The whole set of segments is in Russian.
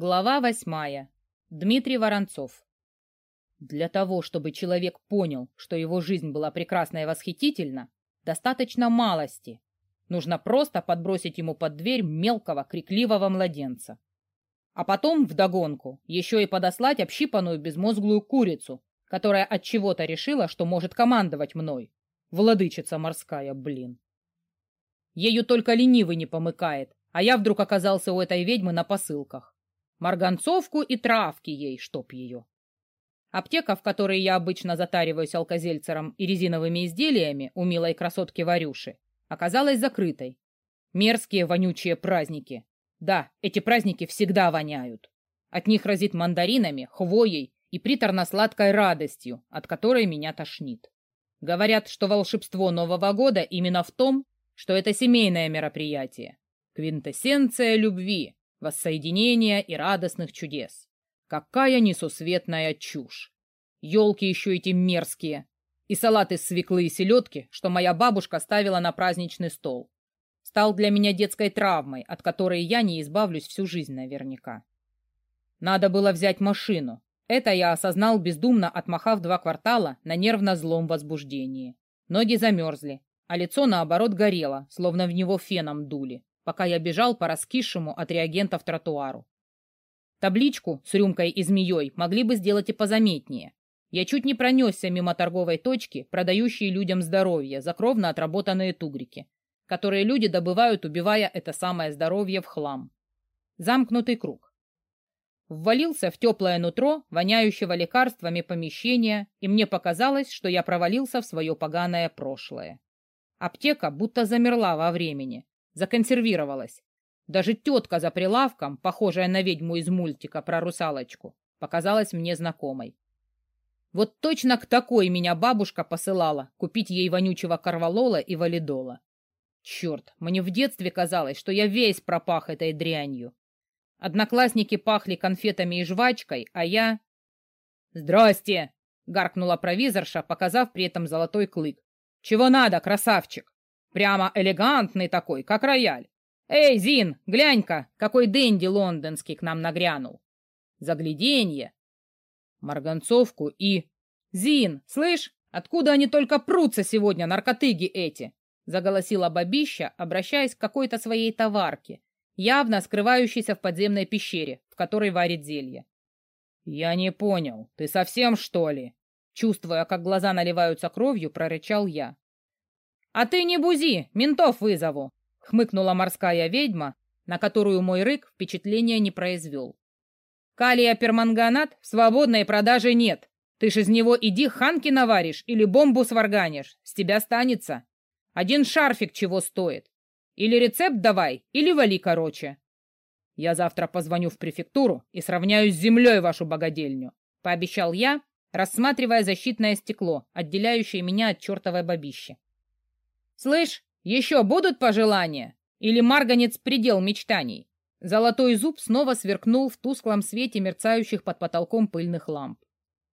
Глава восьмая. Дмитрий Воронцов. Для того, чтобы человек понял, что его жизнь была прекрасна и восхитительна, достаточно малости. Нужно просто подбросить ему под дверь мелкого, крикливого младенца. А потом, вдогонку, еще и подослать общипанную безмозглую курицу, которая от чего-то решила, что может командовать мной. Владычица морская, блин. Ею только ленивый не помыкает, а я вдруг оказался у этой ведьмы на посылках. Марганцовку и травки ей, чтоб ее. Аптека, в которой я обычно затариваюсь алкозельцером и резиновыми изделиями у милой красотки Варюши, оказалась закрытой. Мерзкие вонючие праздники. Да, эти праздники всегда воняют. От них разит мандаринами, хвоей и приторно-сладкой радостью, от которой меня тошнит. Говорят, что волшебство Нового года именно в том, что это семейное мероприятие. Квинтэссенция любви, воссоединения и радостных чудес. Какая несусветная чушь! Елки еще эти мерзкие. И салат из свеклы и селедки, что моя бабушка ставила на праздничный стол. Стал для меня детской травмой, от которой я не избавлюсь всю жизнь наверняка. Надо было взять машину. Это я осознал, бездумно отмахав два квартала на нервно-злом возбуждении. Ноги замерзли, а лицо, наоборот, горело, словно в него феном дули пока я бежал по раскисшему от реагентов тротуару. Табличку с рюмкой и змеей могли бы сделать и позаметнее. Я чуть не пронесся мимо торговой точки, продающей людям здоровье за кровно отработанные тугрики, которые люди добывают, убивая это самое здоровье в хлам. Замкнутый круг. Ввалился в теплое нутро, воняющего лекарствами помещения, и мне показалось, что я провалился в свое поганое прошлое. Аптека будто замерла во времени, законсервировалась. Даже тетка за прилавком, похожая на ведьму из мультика про русалочку, показалась мне знакомой. Вот точно к такой меня бабушка посылала купить ей вонючего корвалола и валидола. Черт, мне в детстве казалось, что я весь пропах этой дрянью. Одноклассники пахли конфетами и жвачкой, а я... «Здрасте!» — гаркнула провизорша, показав при этом золотой клык. «Чего надо, красавчик?» Прямо элегантный такой, как рояль. Эй, Зин, глянь-ка, какой денди лондонский к нам нагрянул. Загляденье. Марганцовку и... Зин, слышь, откуда они только прутся сегодня, наркотыги эти? Заголосила бабища, обращаясь к какой-то своей товарке, явно скрывающейся в подземной пещере, в которой варит зелье. «Я не понял, ты совсем, что ли?» Чувствуя, как глаза наливаются кровью, прорычал я. «А ты не бузи, ментов вызову!» — хмыкнула морская ведьма, на которую мой рык впечатления не произвел. «Калия перманганат в свободной продаже нет. Ты ж из него иди ханки наваришь или бомбу сварганишь. С тебя станется. Один шарфик чего стоит. Или рецепт давай, или вали короче. Я завтра позвоню в префектуру и сравняю с землей вашу богадельню», — пообещал я, рассматривая защитное стекло, отделяющее меня от чертовой бабищи. «Слышь, еще будут пожелания? Или марганец предел мечтаний?» Золотой зуб снова сверкнул в тусклом свете мерцающих под потолком пыльных ламп.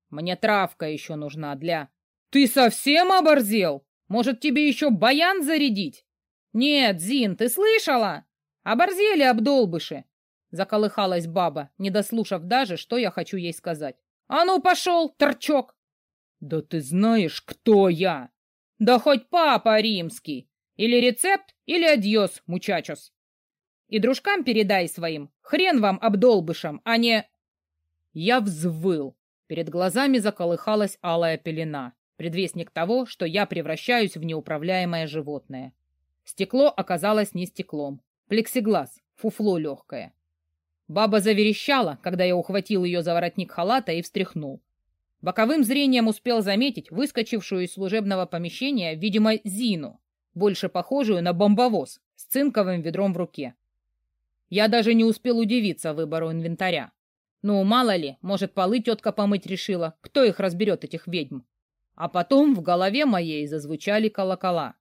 «Мне травка еще нужна для...» «Ты совсем оборзел? Может, тебе еще баян зарядить?» «Нет, Зин, ты слышала? Оборзели обдолбыши!» Заколыхалась баба, не дослушав даже, что я хочу ей сказать. «А ну, пошел, торчок!» «Да ты знаешь, кто я!» Да хоть папа римский. Или рецепт, или адьос, мучачос. И дружкам передай своим, хрен вам обдолбышам, а не... Я взвыл. Перед глазами заколыхалась алая пелена, предвестник того, что я превращаюсь в неуправляемое животное. Стекло оказалось не стеклом. Плексиглаз, фуфло легкое. Баба заверещала, когда я ухватил ее за воротник халата и встряхнул. Боковым зрением успел заметить выскочившую из служебного помещения, видимо, Зину, больше похожую на бомбовоз с цинковым ведром в руке. Я даже не успел удивиться выбору инвентаря. Ну, мало ли, может, полы тетка помыть решила, кто их разберет, этих ведьм. А потом в голове моей зазвучали колокола.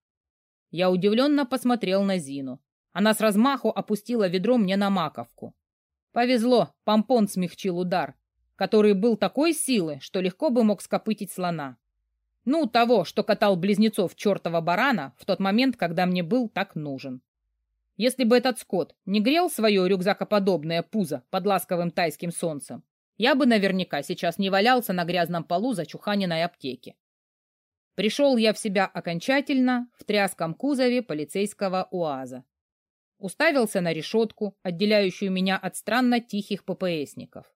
Я удивленно посмотрел на Зину. Она с размаху опустила ведро мне на маковку. Повезло, помпон смягчил удар, который был такой силы, что легко бы мог скопытить слона. Ну, того, что катал близнецов чертова барана в тот момент, когда мне был так нужен. Если бы этот скот не грел свое рюкзакоподобное пузо под ласковым тайским солнцем, я бы наверняка сейчас не валялся на грязном полу зачуханенной аптеки. Пришел я в себя окончательно в тряском кузове полицейского УАЗа. Уставился на решетку, отделяющую меня от странно тихих ППСников.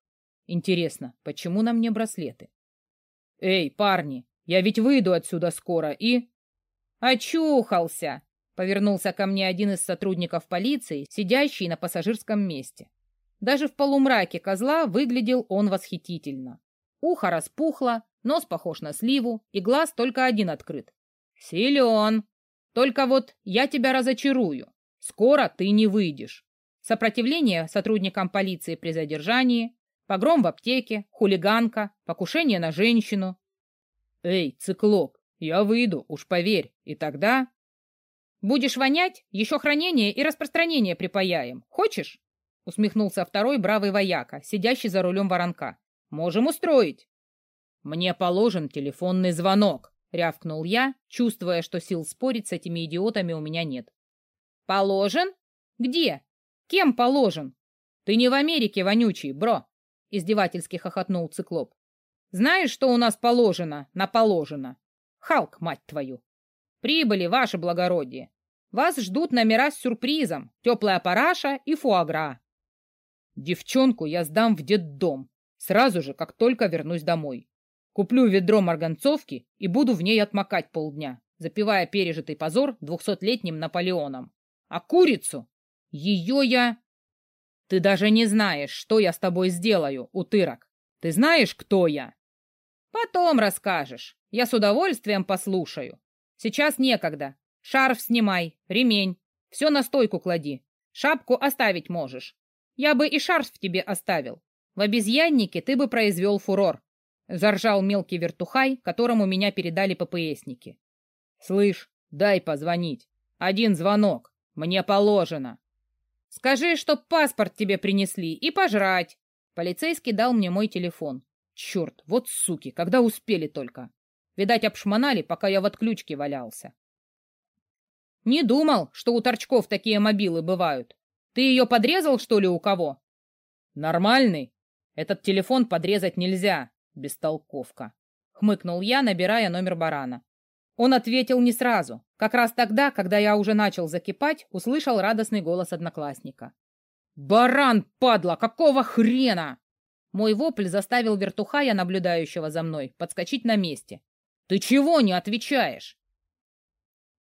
Интересно, почему на мне браслеты? «Эй, парни, я ведь выйду отсюда скоро и...» «Очухался!» — повернулся ко мне один из сотрудников полиции, сидящий на пассажирском месте. Даже в полумраке козла выглядел он восхитительно. Ухо распухло, нос похож на сливу, и глаз только один открыт. Силен. Только вот я тебя разочарую. Скоро ты не выйдешь. Сопротивление сотрудникам полиции при задержании, погром в аптеке, хулиганка, покушение на женщину. Эй, циклоп, я выйду, уж поверь, и тогда... Будешь вонять, еще хранение и распространение припаяем. Хочешь? Усмехнулся второй бравый вояка, сидящий за рулем воронка. Можем устроить. Мне положен телефонный звонок, рявкнул я, чувствуя, что сил спорить с этими идиотами у меня нет. Положен? Где? Кем положен? Ты не в Америке, вонючий, бро, издевательски хохотнул циклоп. Знаешь, что у нас положено на положено? Халк, мать твою! Прибыли, ваше благородие. Вас ждут номера с сюрпризом, теплая параша и фуагра. Девчонку я сдам в детдом, сразу же, как только вернусь домой. Куплю ведро марганцовки и буду в ней отмокать полдня, запивая пережитый позор двухсотлетним Наполеоном. А курицу? Ее я... Ты даже не знаешь, что я с тобой сделаю, утырок. Ты знаешь, кто я? Потом расскажешь. Я с удовольствием послушаю. Сейчас некогда. Шарф снимай, ремень. Все на стойку клади. Шапку оставить можешь. Я бы и шарф тебе оставил. В обезьяннике ты бы произвел фурор. Заржал мелкий вертухай, которому меня передали ППСники. Слышь, дай позвонить. Один звонок. Мне положено. Скажи, чтоб паспорт тебе принесли и пожрать. Полицейский дал мне мой телефон. Черт, вот суки, когда успели только. Видать, обшмонали, пока я в отключке валялся. Не думал, что у торчков такие мобилы бывают. Ты ее подрезал, что ли, у кого? Нормальный. Этот телефон подрезать нельзя, бестолковка. Хмыкнул я, набирая номер барана. Он ответил не сразу. Как раз тогда, когда я уже начал закипать, услышал радостный голос одноклассника. «Баран, падла, какого хрена?» Мой вопль заставил вертухая, наблюдающего за мной, подскочить на месте. «Ты чего не отвечаешь?»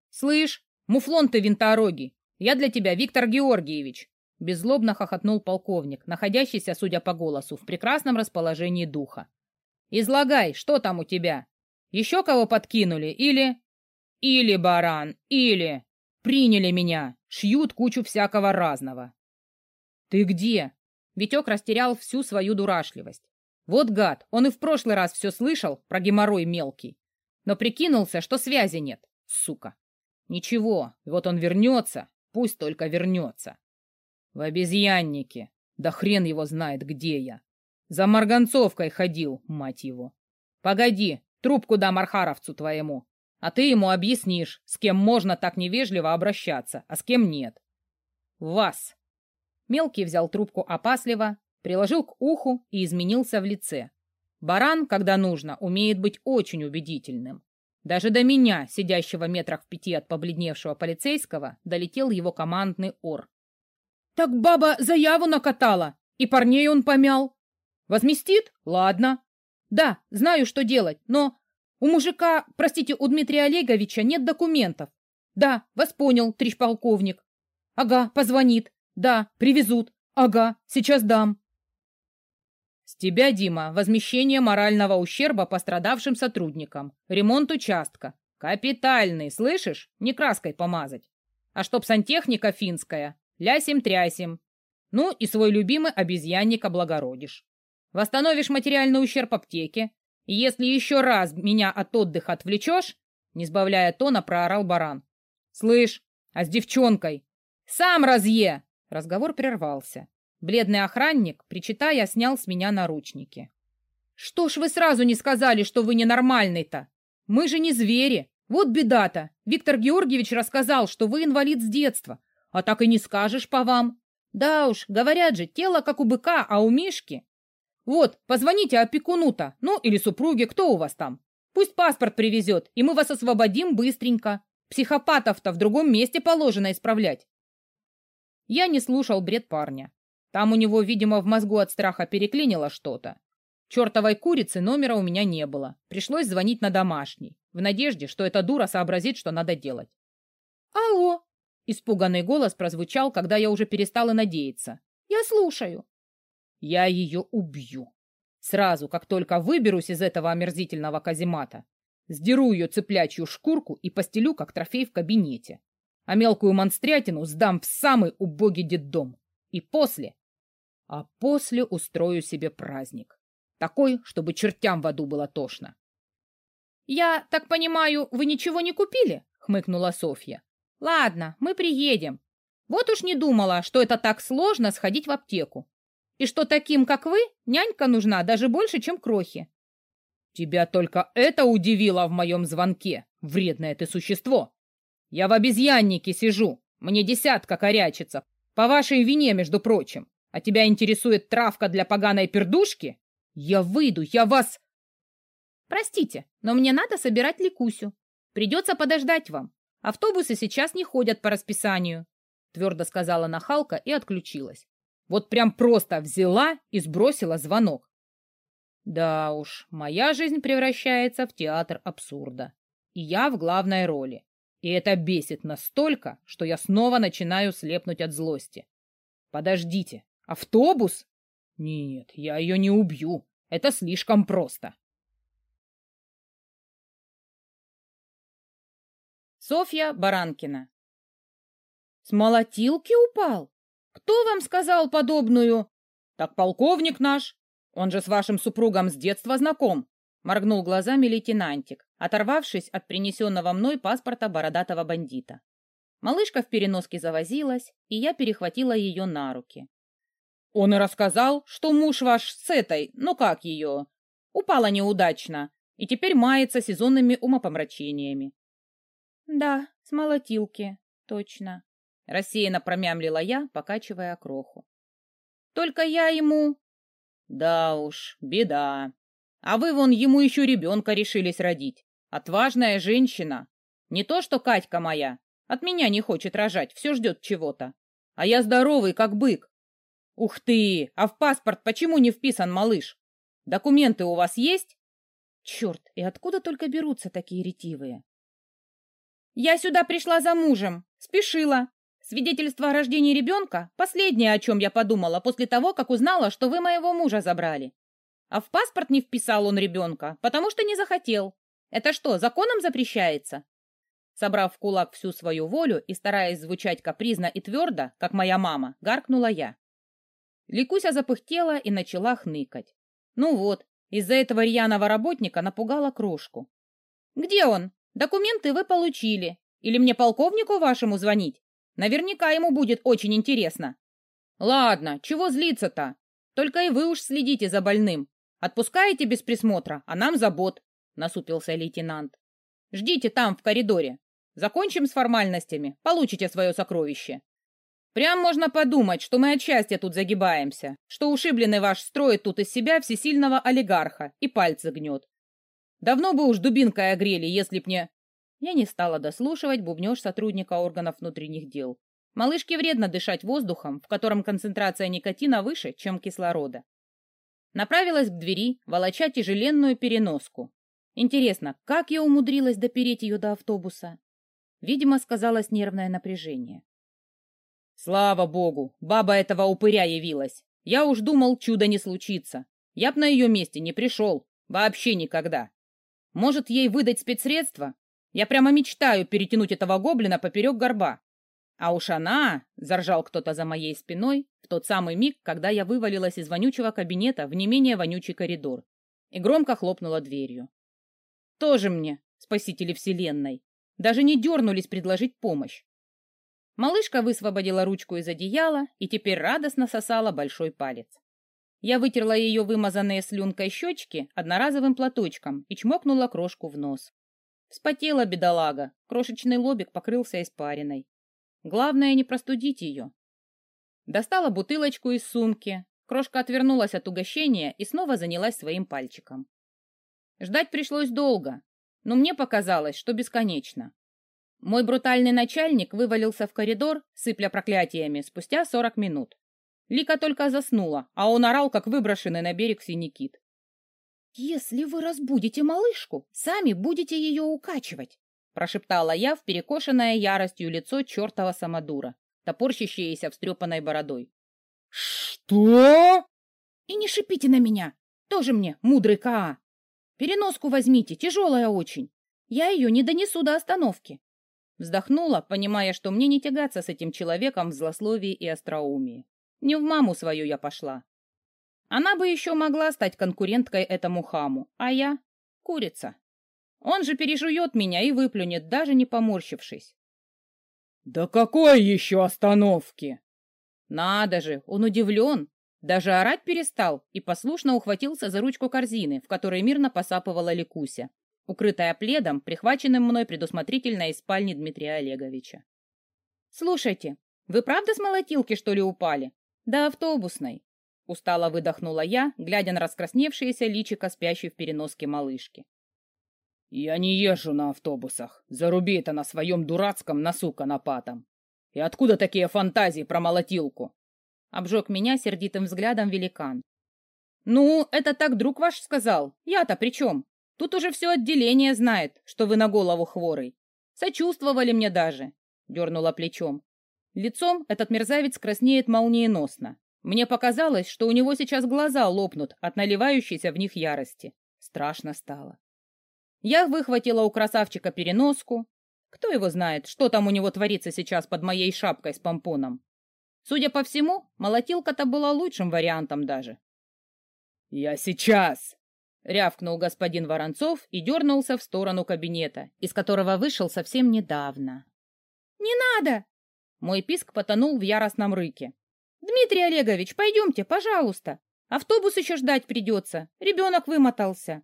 «Слышь, муфлон ты винторогий, я для тебя Виктор Георгиевич!» Беззлобно хохотнул полковник, находящийся, судя по голосу, в прекрасном расположении духа. «Излагай, что там у тебя? Еще кого подкинули? Или...» «Или, баран, или...» «Приняли меня, шьют кучу всякого разного». «Ты где?» Витек растерял всю свою дурашливость. Вот гад, он и в прошлый раз все слышал про геморрой мелкий. Но прикинулся, что связи нет, сука. Ничего, вот он вернется, пусть только вернется. В обезьяннике. Да хрен его знает, где я. За марганцовкой ходил, мать его. Погоди, трубку дам архаровцу твоему. А ты ему объяснишь, с кем можно так невежливо обращаться, а с кем нет. Вас. Мелкий взял трубку опасливо, приложил к уху и изменился в лице. Баран, когда нужно, умеет быть очень убедительным. Даже до меня, сидящего метрах в пяти от побледневшего полицейского, долетел его командный ор. «Так баба заяву накатала, и парней он помял. Возместит? Ладно. Да, знаю, что делать, но у мужика, простите, у Дмитрия Олеговича нет документов. Да, вас понял, трещ полковник. Ага, позвонит. Да, привезут. Ага, сейчас дам. С тебя, Дима, возмещение морального ущерба пострадавшим сотрудникам, ремонт участка. Капитальный, слышишь? Не краской помазать. А чтоб сантехника финская, лясим-трясим. Ну и свой любимый обезьянник облагородишь. Восстановишь материальный ущерб аптеке. И если еще раз меня от отдыха отвлечешь, не сбавляя тона, проорал баран. Слышь, а с девчонкой? Сам разъе! Разговор прервался. Бледный охранник, причитая, снял с меня наручники. «Что ж вы сразу не сказали, что вы ненормальный-то? Мы же не звери. Вот беда-то. Виктор Георгиевич рассказал, что вы инвалид с детства. А так и не скажешь по вам. Да уж, говорят же, тело как у быка, а у Мишки... Вот, позвоните опекуну-то, ну или супруге, кто у вас там. Пусть паспорт привезет, и мы вас освободим быстренько. Психопатов-то в другом месте положено исправлять. Я не слушал бред парня. Там у него, видимо, в мозгу от страха переклинило что-то. Чертовой курицы номера у меня не было. Пришлось звонить на домашний, в надежде, что эта дура сообразит, что надо делать. «Алло!» — испуганный голос прозвучал, когда я уже перестала надеяться. «Я слушаю». «Я ее убью. Сразу, как только выберусь из этого омерзительного каземата, сдеру ее цыплячью шкурку и постелю, как трофей в кабинете. А мелкую монстрятину сдам в самый убогий детдом. И после... А после устрою себе праздник. Такой, чтобы чертям в аду было тошно. «Я так понимаю, вы ничего не купили?» — хмыкнула Софья. «Ладно, мы приедем. Вот уж не думала, что это так сложно сходить в аптеку. И что таким, как вы, нянька нужна даже больше, чем крохи». «Тебя только это удивило в моем звонке, вредное ты существо. Я в обезьяннике сижу, мне десятка корячится, по вашей вине, между прочим. А тебя интересует травка для поганой пердушки? Я выйду, я вас... Простите, но мне надо собирать Ликусю. Придется подождать вам. Автобусы сейчас не ходят по расписанию, твердо сказала нахалка и отключилась. Вот прям просто взяла и сбросила звонок. Да уж, моя жизнь превращается в театр абсурда. И я в главной роли. И это бесит настолько, что я снова начинаю слепнуть от злости. Подождите, автобус? Нет, я ее не убью. Это слишком просто. Софья Баранкина С молотилки упал? Кто вам сказал подобную? Так полковник наш. Он же с вашим супругом с детства знаком. Моргнул глазами лейтенантик, оторвавшись от принесенного мной паспорта бородатого бандита. Малышка в переноске завозилась, и я перехватила ее на руки. Он и рассказал, что муж ваш с этой, ну как ее, упала неудачно и теперь мается сезонными умопомрачениями. Да, с молотилки, точно. Рассеянно промямлила я, покачивая кроху. Только я ему... Да уж, беда. А вы вон ему еще ребенка решились родить. Отважная женщина. Не то что Катька моя. От меня не хочет рожать, все ждет чего-то. А я здоровый, как бык. Ух ты! А в паспорт почему не вписан малыш? Документы у вас есть? Черт, и откуда только берутся такие ретивые? Я сюда пришла за мужем. Спешила. Свидетельство о рождении ребенка – последнее, о чем я подумала после того, как узнала, что вы моего мужа забрали. А в паспорт не вписал он ребенка, потому что не захотел. Это что, законом запрещается? Собрав в кулак всю свою волю и стараясь звучать капризно и твердо, как моя мама, гаркнула я. Ликуся запыхтела и начала хныкать. Ну вот, из-за этого рьяного работника напугала крошку. «Где он? Документы вы получили. Или мне полковнику вашему звонить? Наверняка ему будет очень интересно». «Ладно, чего злиться-то? Только и вы уж следите за больным. Отпускаете без присмотра, а нам забот», — насупился лейтенант. «Ждите там, в коридоре. Закончим с формальностями, получите свое сокровище. Прям можно подумать, что мы от счастья тут загибаемся, что ушибленный ваш строит тут из себя всесильного олигарха и пальцы гнет. Давно бы уж дубинкой огрели, если б не...» Я не стала дослушивать бубнеж сотрудника органов внутренних дел. Малышке вредно дышать воздухом, в котором концентрация никотина выше, чем кислорода. Направилась к двери, волоча тяжеленную переноску. Интересно, как я умудрилась допереть ее до автобуса? Видимо, сказалось нервное напряжение. Слава богу, баба этого упыря явилась. Я уж думал, чудо не случится. Я б на ее месте не пришел. Вообще никогда. Может, ей выдать спецсредства? Я прямо мечтаю перетянуть этого гоблина поперек горба. А уж она, — заржал кто-то за моей спиной, в тот самый миг, когда я вывалилась из вонючего кабинета в не менее вонючий коридор и громко хлопнула дверью. Тоже мне, спасители вселенной. Даже не дернулись предложить помощь. Малышка высвободила ручку из одеяла и теперь радостно сосала большой палец. Я вытерла ее вымазанные слюнкой щечки одноразовым платочком и чмокнула крошку в нос. Вспотела бедолага, крошечный лобик покрылся испариной. Главное не простудить ее. Достала бутылочку из сумки. Крошка отвернулась от угощения и снова занялась своим пальчиком. Ждать пришлось долго, но мне показалось, что бесконечно. Мой брутальный начальник вывалился в коридор, сыпля проклятиями, спустя сорок минут. Лика только заснула, а он орал, как выброшенный на берег синий «Если вы разбудите малышку, сами будете ее укачивать», прошептала я в перекошенное яростью лицо чертова самодура, топорщащееся встрепанной бородой. «Что?» «И не шипите на меня! Тоже мне, мудрый Каа! Переноску возьмите, тяжелая очень. Я ее не донесу до остановки». Вздохнула, понимая, что мне не тягаться с этим человеком в злословии и остроумии. Не в маму свою я пошла. Она бы еще могла стать конкуренткой этому хаму, а я — курица. Он же пережует меня и выплюнет, даже не поморщившись. «Да какой еще остановки?» Надо же, он удивлен. Даже орать перестал и послушно ухватился за ручку корзины, в которой мирно посапывала Ликуся, укрытая пледом, прихваченным мной предусмотрительно из спальни Дмитрия Олеговича. «Слушайте, вы правда с молотилки, что ли, упали? Да автобусной!» Устало выдохнула я, глядя на раскрасневшееся личико спящей в переноске малышки. «Я не езжу на автобусах. Заруби это на своем дурацком носу конопатом. И откуда такие фантазии про молотилку?» Обжег меня сердитым взглядом великан. «Ну, это так друг ваш сказал. Я-то при чем? Тут уже все отделение знает, что вы на голову хворый. Сочувствовали мне даже», — дернула плечом. Лицом этот мерзавец краснеет молниеносно. Мне показалось, что у него сейчас глаза лопнут от наливающейся в них ярости. Страшно стало. Я выхватила у красавчика переноску. Кто его знает, что там у него творится сейчас под моей шапкой с помпоном. Судя по всему, молотилка-то была лучшим вариантом даже. «Я сейчас!» — рявкнул господин Воронцов и дернулся в сторону кабинета, из которого вышел совсем недавно. «Не надо!» Мой писк потонул в яростном рыке. «Дмитрий Олегович, пойдемте, пожалуйста. Автобус еще ждать придется. Ребенок вымотался».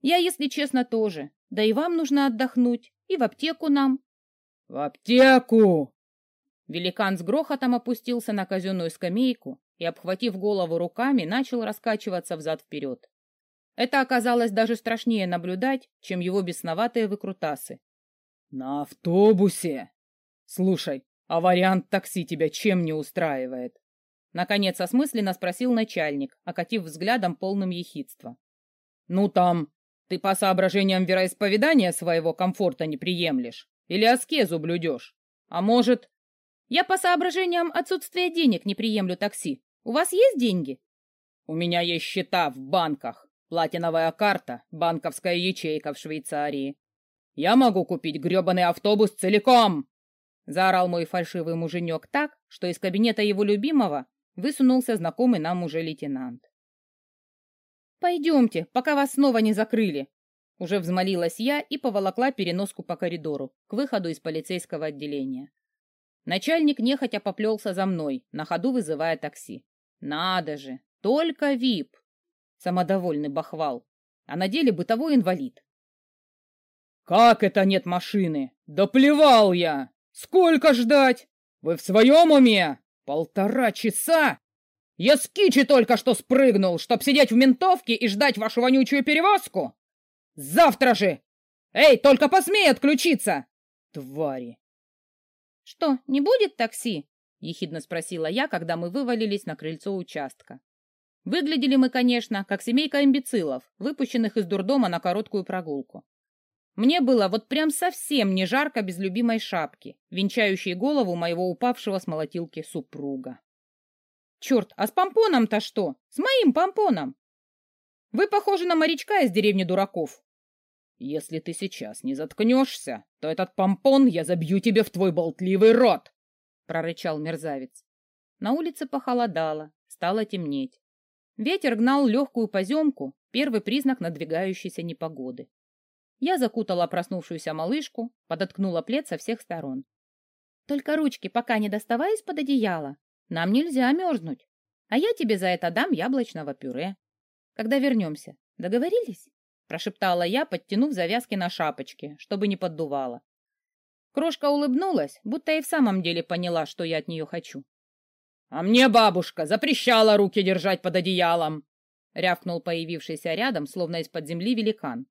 «Я, если честно, тоже. Да и вам нужно отдохнуть. И в аптеку нам». «В аптеку!» Великан с грохотом опустился на казенную скамейку и, обхватив голову руками, начал раскачиваться взад-вперед. Это оказалось даже страшнее наблюдать, чем его бесноватые выкрутасы. «На автобусе! Слушай, а вариант такси тебя чем не устраивает? Наконец осмысленно спросил начальник, окатив взглядом полным ехидства. Ну там, ты по соображениям вероисповедания своего комфорта не приемлешь? Или аскезу блюдешь? А может... Я по соображениям отсутствия денег не приемлю такси. У вас есть деньги? У меня есть счета в банках. Платиновая карта, банковская ячейка в Швейцарии. Я могу купить грёбаный автобус целиком. Заорал мой фальшивый муженек так, что из кабинета его любимого высунулся знакомый нам уже лейтенант. «Пойдемте, пока вас снова не закрыли!» Уже взмолилась я и поволокла переноску по коридору, к выходу из полицейского отделения. Начальник нехотя поплелся за мной, на ходу вызывая такси. «Надо же! Только ВИП!» Самодовольный бахвал. А на деле бытовой инвалид. «Как это нет машины? Да плевал я! Сколько ждать? Вы в своем уме? Полтора часа? Я с кичи только что спрыгнул, чтоб сидеть в ментовке и ждать вашу вонючую перевозку? Завтра же! Эй, только посмей отключиться! Твари! Что, не будет такси? Ехидно спросила я, когда мы вывалились на крыльцо участка. Выглядели мы, конечно, как семейка имбецилов, выпущенных из дурдома на короткую прогулку. Мне было вот прям совсем не жарко без любимой шапки, венчающей голову моего упавшего с молотилки супруга. Черт, а с помпоном-то что? С моим помпоном? Вы похожи на морячка из деревни дураков. Если ты сейчас не заткнешься, то этот помпон я забью тебе в твой болтливый рот, прорычал мерзавец. На улице похолодало, стало темнеть. Ветер гнал легкую поземку, первый признак надвигающейся непогоды. Я закутала проснувшуюся малышку, подоткнула плед со всех сторон. «Только ручки пока не доставай из-под одеяла. Нам нельзя мерзнуть. А я тебе за это дам яблочного пюре. Когда вернемся. Договорились?» Прошептала я, подтянув завязки на шапочке, чтобы не поддувало. Крошка улыбнулась, будто и в самом деле поняла, что я от нее хочу. «А мне бабушка запрещала руки держать под одеялом!» — рявкнул появившийся рядом, словно из-под земли великан.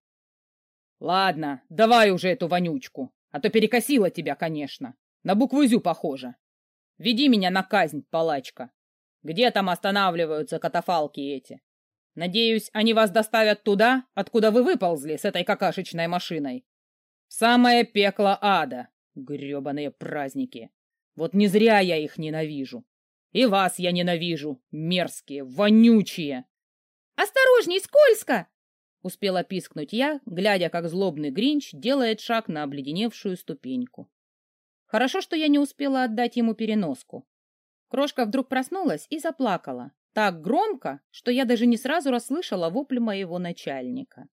«Ладно, давай уже эту вонючку, а то перекосила тебя, конечно. На букву «зю» похоже. Веди меня на казнь, палачка. Где там останавливаются катафалки эти? Надеюсь, они вас доставят туда, откуда вы выползли с этой какашечной машиной. Самое пекло ада. Гребаные праздники. Вот не зря я их ненавижу. И вас я ненавижу, мерзкие, вонючие. «Осторожней, скользко!» — успела пискнуть я, глядя, как злобный Гринч делает шаг на обледеневшую ступеньку. Хорошо, что я не успела отдать ему переноску. Крошка вдруг проснулась и заплакала. Так громко, что я даже не сразу расслышала вопль моего начальника.